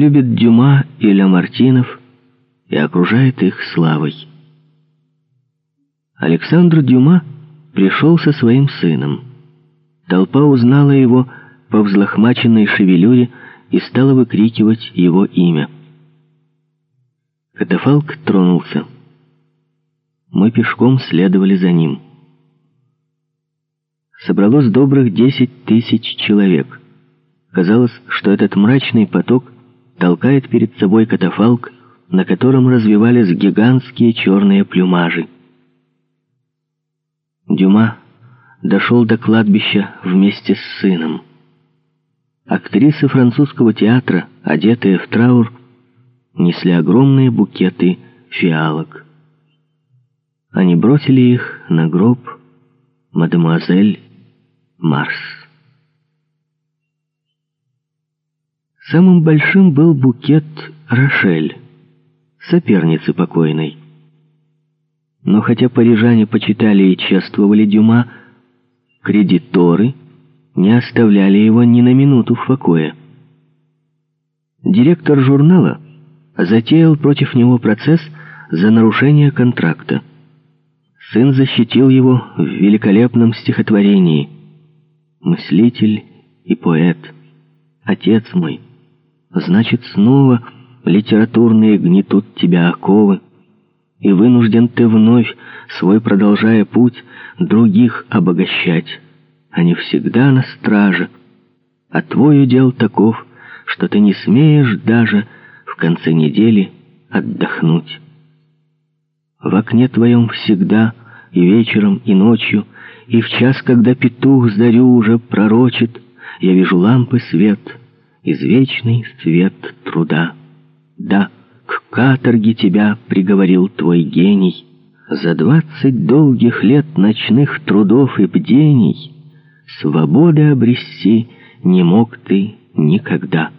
любит Дюма и Ламартинов и окружает их славой. Александр Дюма пришел со своим сыном. Толпа узнала его по взлохмаченной шевелюре и стала выкрикивать его имя. Катафалк тронулся. Мы пешком следовали за ним. Собралось добрых десять тысяч человек. Казалось, что этот мрачный поток толкает перед собой катафалк, на котором развивались гигантские черные плюмажи. Дюма дошел до кладбища вместе с сыном. Актрисы французского театра, одетые в траур, несли огромные букеты фиалок. Они бросили их на гроб мадемуазель Марс. Самым большим был букет Рошель, соперницы покойной. Но хотя парижане почитали и чествовали Дюма, кредиторы не оставляли его ни на минуту в покое. Директор журнала затеял против него процесс за нарушение контракта. Сын защитил его в великолепном стихотворении. «Мыслитель и поэт, отец мой, значит, снова литературные гнетут тебя оковы, и вынужден ты вновь, свой продолжая путь, других обогащать, а не всегда на страже. А твой удел таков, что ты не смеешь даже в конце недели отдохнуть. В окне твоем всегда и вечером, и ночью, и в час, когда петух зарю уже пророчит, я вижу лампы свет, извечный свет труда. Да, к каторге тебя приговорил твой гений. За двадцать долгих лет ночных трудов и бдений свободы обрести не мог ты никогда.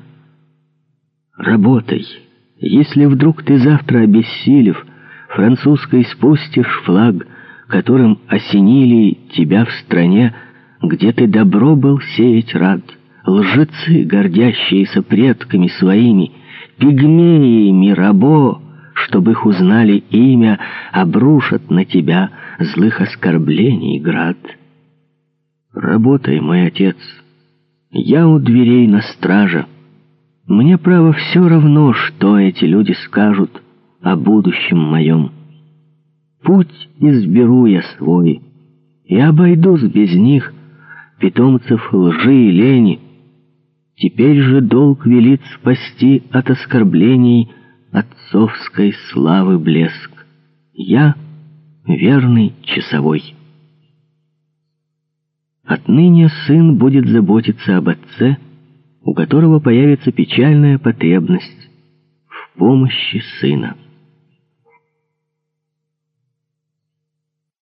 Работай, если вдруг ты завтра обессилев, французской спустишь флаг, которым осенили тебя в стране, где ты добро был сеять рад, лжецы, гордящиеся предками своими, пигмеи Мирабо, чтобы их узнали имя, обрушат на тебя злых оскорблений град. Работай, мой отец, я у дверей на страже. Мне, право, все равно, что эти люди скажут о будущем моем. Путь изберу я свой, и обойдусь без них, питомцев лжи и лени, Теперь же долг велит спасти от оскорблений отцовской славы блеск. Я верный часовой. Отныне сын будет заботиться об отце, у которого появится печальная потребность в помощи сына.